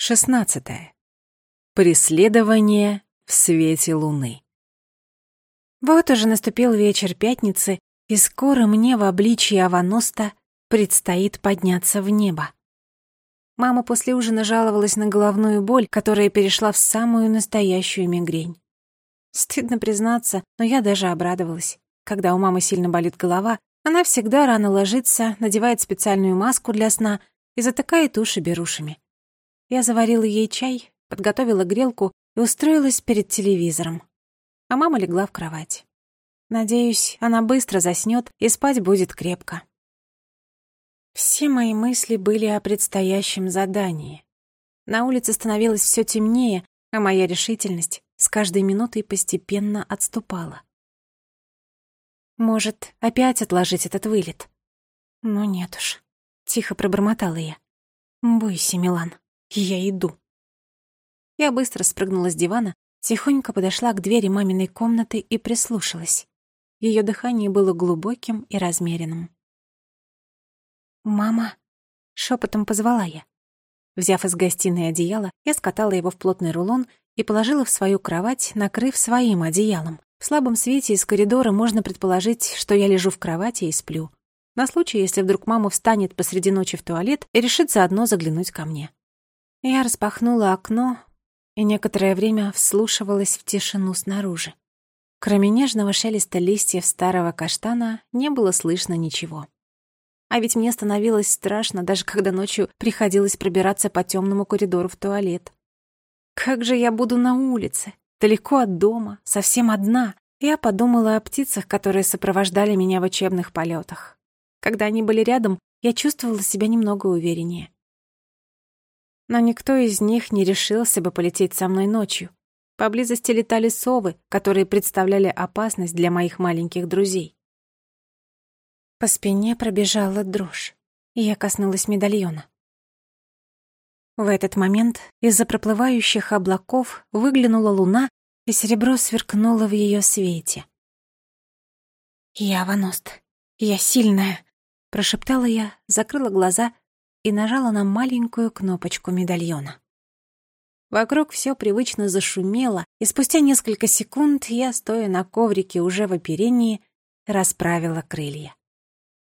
Шестнадцатое. Преследование в свете луны. Вот уже наступил вечер пятницы, и скоро мне в обличье Аваноста предстоит подняться в небо. Мама после ужина жаловалась на головную боль, которая перешла в самую настоящую мигрень. Стыдно признаться, но я даже обрадовалась. Когда у мамы сильно болит голова, она всегда рано ложится, надевает специальную маску для сна и затыкает уши берушами. Я заварила ей чай, подготовила грелку и устроилась перед телевизором. А мама легла в кровать. Надеюсь, она быстро заснёт и спать будет крепко. Все мои мысли были о предстоящем задании. На улице становилось всё темнее, а моя решительность с каждой минутой постепенно отступала. Может, опять отложить этот вылет? Ну нет уж. Тихо пробормотала я. Бойся, Милан. Я иду. Я быстро спрыгнула с дивана, тихонько подошла к двери маминой комнаты и прислушалась. Ее дыхание было глубоким и размеренным. «Мама!» — шепотом позвала я. Взяв из гостиной одеяло, я скатала его в плотный рулон и положила в свою кровать, накрыв своим одеялом. В слабом свете из коридора можно предположить, что я лежу в кровати и сплю. На случай, если вдруг мама встанет посреди ночи в туалет и решит заодно заглянуть ко мне. Я распахнула окно и некоторое время вслушивалась в тишину снаружи. Кроме нежного шелеста листьев старого каштана не было слышно ничего. А ведь мне становилось страшно, даже когда ночью приходилось пробираться по темному коридору в туалет. Как же я буду на улице, далеко от дома, совсем одна? Я подумала о птицах, которые сопровождали меня в учебных полетах. Когда они были рядом, я чувствовала себя немного увереннее но никто из них не решился бы полететь со мной ночью. Поблизости летали совы, которые представляли опасность для моих маленьких друзей. По спине пробежала дрожь, и я коснулась медальона. В этот момент из-за проплывающих облаков выглянула луна, и серебро сверкнуло в ее свете. «Я Ваност, я сильная», — прошептала я, закрыла глаза и нажала на маленькую кнопочку медальона. Вокруг все привычно зашумело, и спустя несколько секунд я, стоя на коврике уже в оперении, расправила крылья.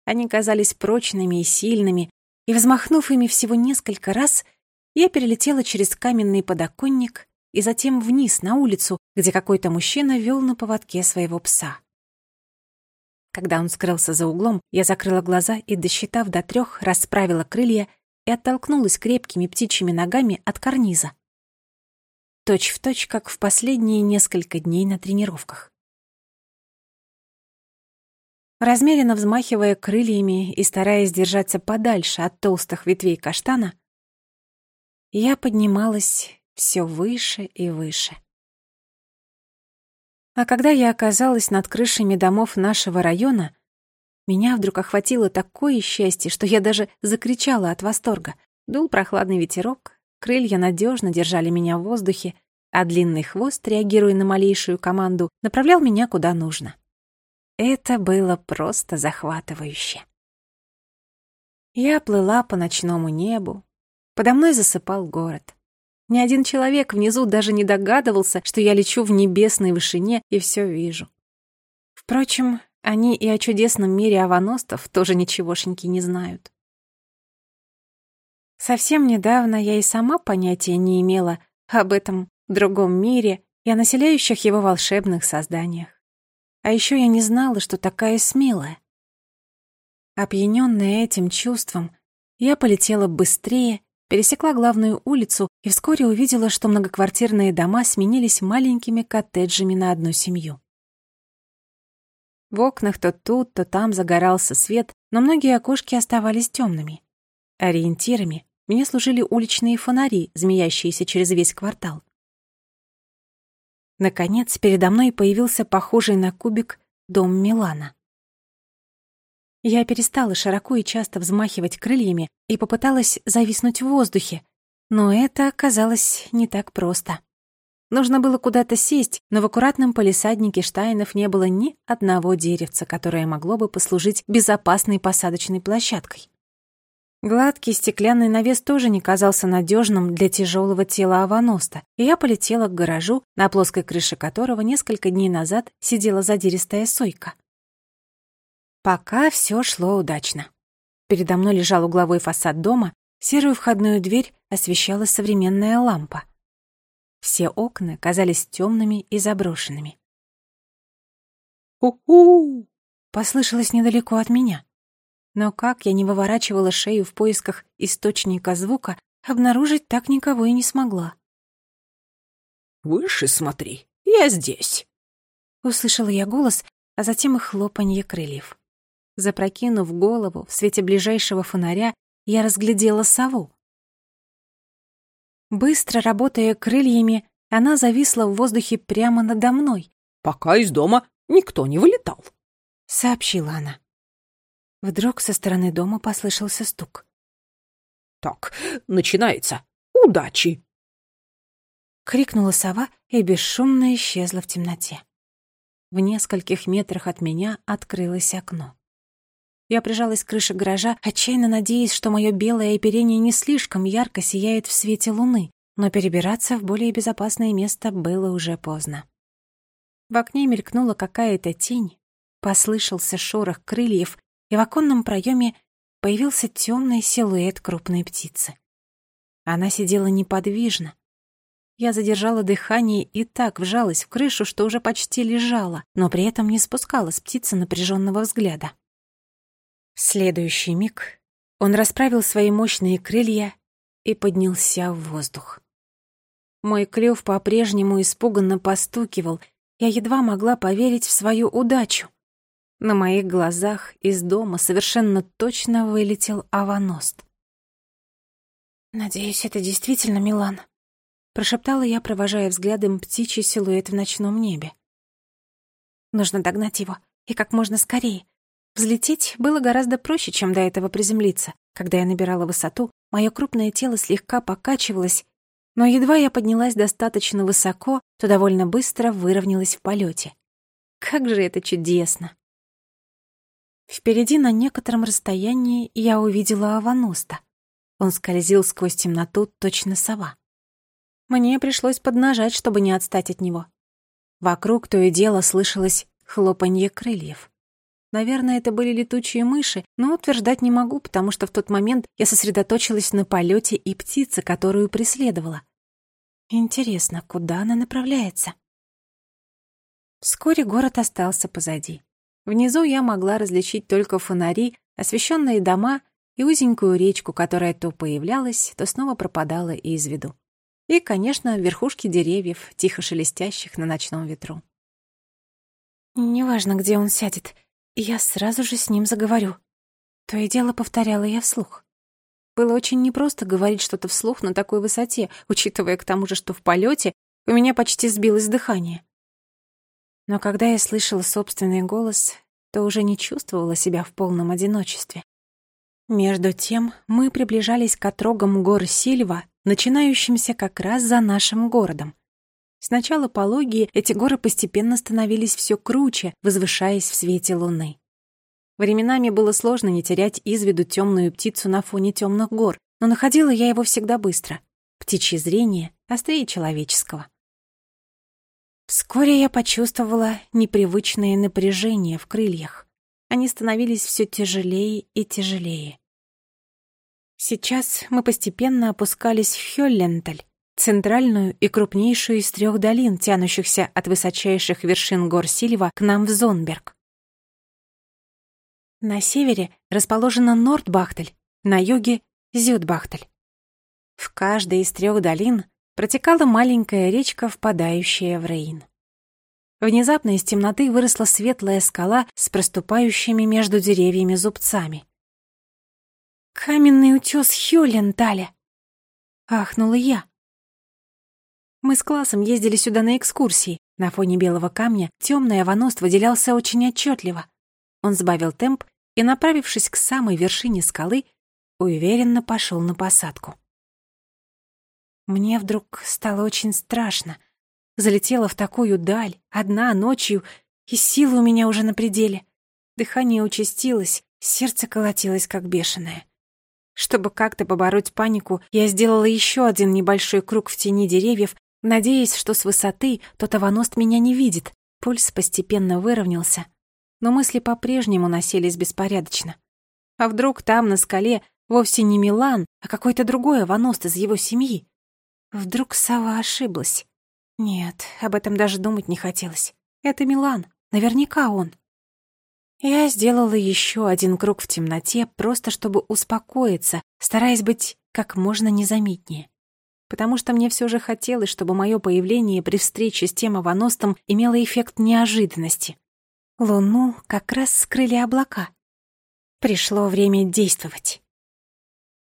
Они казались прочными и сильными, и, взмахнув ими всего несколько раз, я перелетела через каменный подоконник и затем вниз на улицу, где какой-то мужчина вел на поводке своего пса. Когда он скрылся за углом, я закрыла глаза и, досчитав до трех, расправила крылья и оттолкнулась крепкими птичьими ногами от карниза. Точь в точь, как в последние несколько дней на тренировках. Размеренно взмахивая крыльями и стараясь держаться подальше от толстых ветвей каштана, я поднималась все выше и выше. А когда я оказалась над крышами домов нашего района, меня вдруг охватило такое счастье, что я даже закричала от восторга. Дул прохладный ветерок, крылья надежно держали меня в воздухе, а длинный хвост, реагируя на малейшую команду, направлял меня куда нужно. Это было просто захватывающе. Я плыла по ночному небу. Подо мной засыпал город. Ни один человек внизу даже не догадывался, что я лечу в небесной вышине и все вижу. Впрочем, они и о чудесном мире аваностов тоже ничегошеньки не знают. Совсем недавно я и сама понятия не имела об этом другом мире и о населяющих его волшебных созданиях. А еще я не знала, что такая смелая. Опьянённая этим чувством, я полетела быстрее пересекла главную улицу и вскоре увидела, что многоквартирные дома сменились маленькими коттеджами на одну семью. В окнах то тут, то там загорался свет, но многие окошки оставались темными. Ориентирами мне служили уличные фонари, змеящиеся через весь квартал. Наконец, передо мной появился похожий на кубик дом Милана. Я перестала широко и часто взмахивать крыльями и попыталась зависнуть в воздухе, но это оказалось не так просто. Нужно было куда-то сесть, но в аккуратном полисаднике Штайнов не было ни одного деревца, которое могло бы послужить безопасной посадочной площадкой. Гладкий стеклянный навес тоже не казался надежным для тяжелого тела аваноста, и я полетела к гаражу, на плоской крыше которого несколько дней назад сидела задиристая сойка. Пока все шло удачно. Передо мной лежал угловой фасад дома, серую входную дверь освещала современная лампа. Все окна казались темными и заброшенными. «У-у!» — послышалось недалеко от меня. Но как я не выворачивала шею в поисках источника звука, обнаружить так никого и не смогла. «Выше смотри, я здесь!» Услышала я голос, а затем и хлопанье крыльев. Запрокинув голову в свете ближайшего фонаря, я разглядела сову. Быстро работая крыльями, она зависла в воздухе прямо надо мной. «Пока из дома никто не вылетал», — сообщила она. Вдруг со стороны дома послышался стук. «Так, начинается. Удачи!» Крикнула сова и бесшумно исчезла в темноте. В нескольких метрах от меня открылось окно. Я прижалась к крыше гаража, отчаянно надеясь, что мое белое оперение не слишком ярко сияет в свете луны, но перебираться в более безопасное место было уже поздно. В окне мелькнула какая-то тень, послышался шорох крыльев, и в оконном проеме появился темный силуэт крупной птицы. Она сидела неподвижно. Я задержала дыхание и так вжалась в крышу, что уже почти лежала, но при этом не спускала с птицы напряженного взгляда. В следующий миг он расправил свои мощные крылья и поднялся в воздух. Мой клюв по-прежнему испуганно постукивал, я едва могла поверить в свою удачу. На моих глазах из дома совершенно точно вылетел аваност. «Надеюсь, это действительно Милан», — прошептала я, провожая взглядом птичий силуэт в ночном небе. «Нужно догнать его, и как можно скорее. Взлететь было гораздо проще, чем до этого приземлиться. Когда я набирала высоту, мое крупное тело слегка покачивалось, но едва я поднялась достаточно высоко, то довольно быстро выровнялась в полете. Как же это чудесно! Впереди на некотором расстоянии я увидела Аваноста. Он скользил сквозь темноту, точно сова. Мне пришлось поднажать, чтобы не отстать от него. Вокруг то и дело слышалось хлопанье крыльев. Наверное, это были летучие мыши, но утверждать не могу, потому что в тот момент я сосредоточилась на полете и птице, которую преследовала. Интересно, куда она направляется? Вскоре город остался позади. Внизу я могла различить только фонари, освещенные дома и узенькую речку, которая то появлялась, то снова пропадала из виду. И, конечно, верхушки деревьев, тихо шелестящих на ночном ветру. «Неважно, где он сядет, я сразу же с ним заговорю». То и дело повторяла я вслух. Было очень непросто говорить что-то вслух на такой высоте, учитывая к тому же, что в полете у меня почти сбилось дыхание. Но когда я слышала собственный голос, то уже не чувствовала себя в полном одиночестве. Между тем мы приближались к отрогам гор Сильва, начинающимся как раз за нашим городом. Сначала пологие, эти горы постепенно становились все круче, возвышаясь в свете луны. Временами было сложно не терять из виду темную птицу на фоне темных гор, но находила я его всегда быстро. Птичье зрение острее человеческого. Вскоре я почувствовала непривычное напряжение в крыльях. Они становились все тяжелее и тяжелее. Сейчас мы постепенно опускались в Хёлленталь, центральную и крупнейшую из трех долин, тянущихся от высочайших вершин гор Сильва к нам в Зонберг. На севере расположена Нордбахтель, на юге — Зюдбахтель. В каждой из трех долин протекала маленькая речка, впадающая в Рейн. Внезапно из темноты выросла светлая скала с проступающими между деревьями зубцами. «Каменный утес Хюленталя!» — ахнула я. Мы с классом ездили сюда на экскурсии. На фоне белого камня темный аваност выделялся очень отчетливо. Он сбавил темп и, направившись к самой вершине скалы, уверенно пошел на посадку. Мне вдруг стало очень страшно. Залетела в такую даль, одна, ночью, и силы у меня уже на пределе. Дыхание участилось, сердце колотилось, как бешеное. Чтобы как-то побороть панику, я сделала еще один небольшой круг в тени деревьев, надеясь, что с высоты тот аваност меня не видит. Пульс постепенно выровнялся, но мысли по-прежнему носились беспорядочно. А вдруг там, на скале, вовсе не Милан, а какой-то другой аваност из его семьи? Вдруг сова ошиблась? Нет, об этом даже думать не хотелось. Это Милан, наверняка он. Я сделала еще один круг в темноте, просто чтобы успокоиться, стараясь быть как можно незаметнее. Потому что мне все же хотелось, чтобы мое появление при встрече с тем аваностом имело эффект неожиданности. Луну как раз скрыли облака. Пришло время действовать.